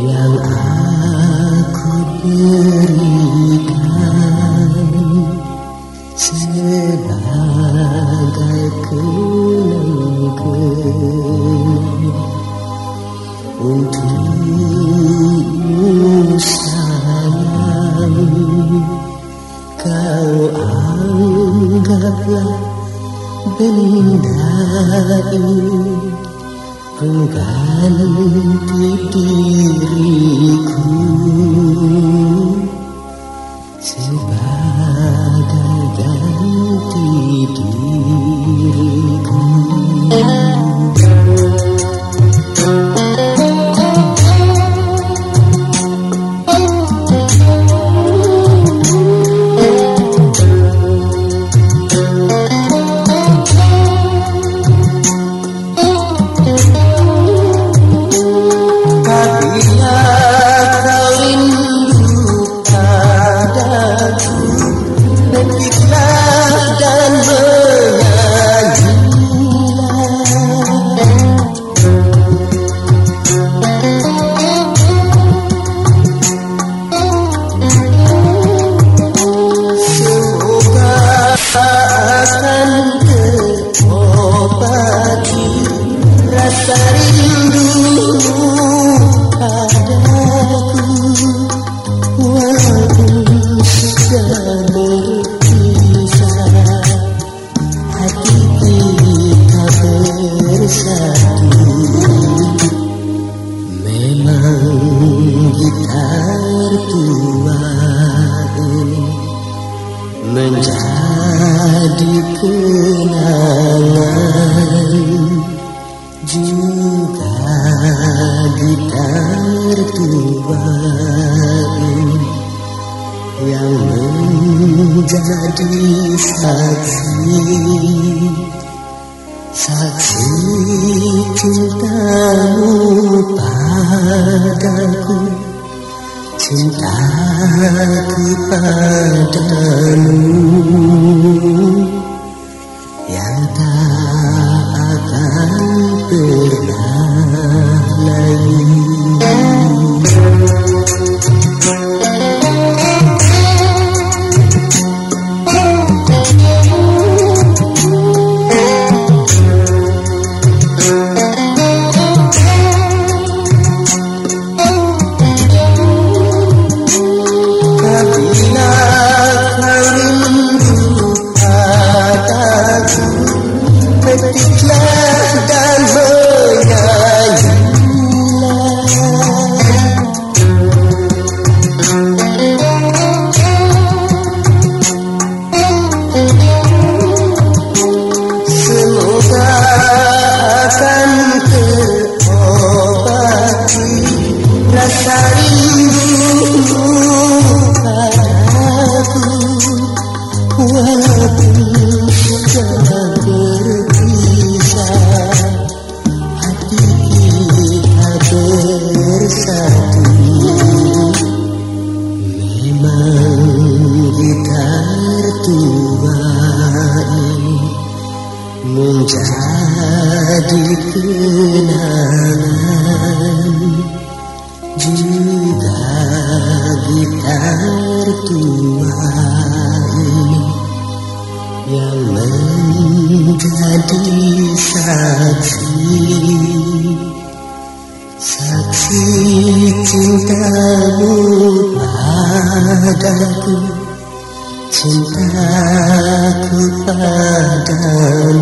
yang aku berikan sebagai kenangku untukmu sayang kau anggaplah benda ini. pugalan titiriku kenangan juga gitar tua yang menjadi saksi saksi cintamu padaku cintaku padamu menjadi kenangan juga gitar tua ini yang menjadi saksi. Saksi cintamu padaku cinta ku padamu